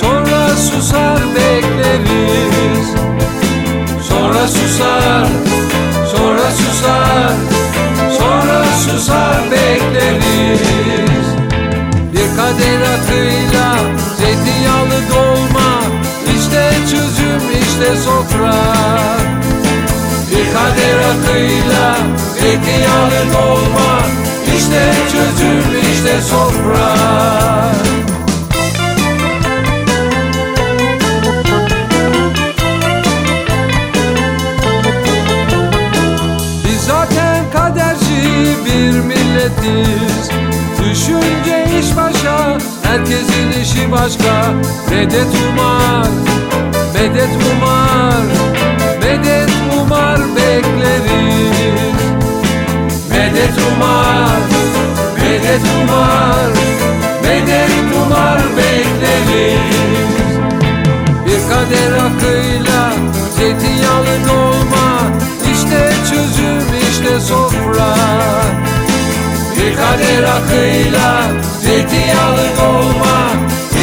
Sonra susar bekleriz. Sonra susar Sonra susar Sonra susar bekleriz. Bir kader akıyla Zeytinyağlı dolma İşte çözüm işte sofra. Bir kader akıyla Zeytinyağlı dolma işte çözüm işte sofra. Bir milletiz. Düşünce iş başa, herkesin işi başka. Medet umar, medet umar Medet umar bekleriz. Medet umar, medet umar Medet umar bekleriz. Bir kadeh rakıyla Zeytinyağlı dolma işte çözüm işte sofra Bir kadeh rakıyla Zeytinyağlı dolma.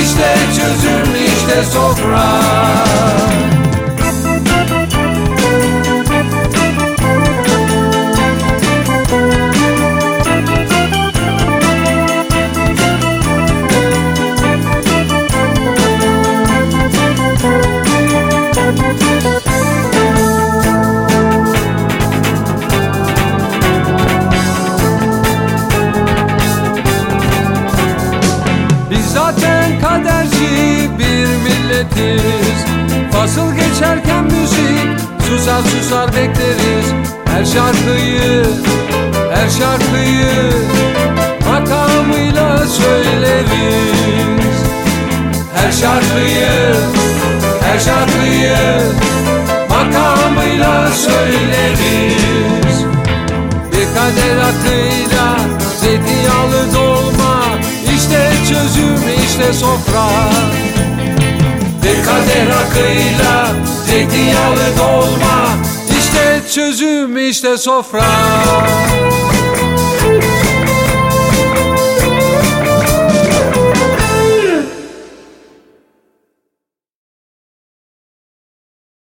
İşte çözüm işte sofra Susar susar bekleriz. Her şarkıyı Her şarkıyı Makamıyla söyleriz. Her şarkıyı Her şarkıyı Makamıyla söyleriz. Bir kadeh rakıyla Zeytinyağlı dolma işte çözüm işte sofra. Bir kadeh rakıyla Zeytinyağlı dolma çözüm işte sofra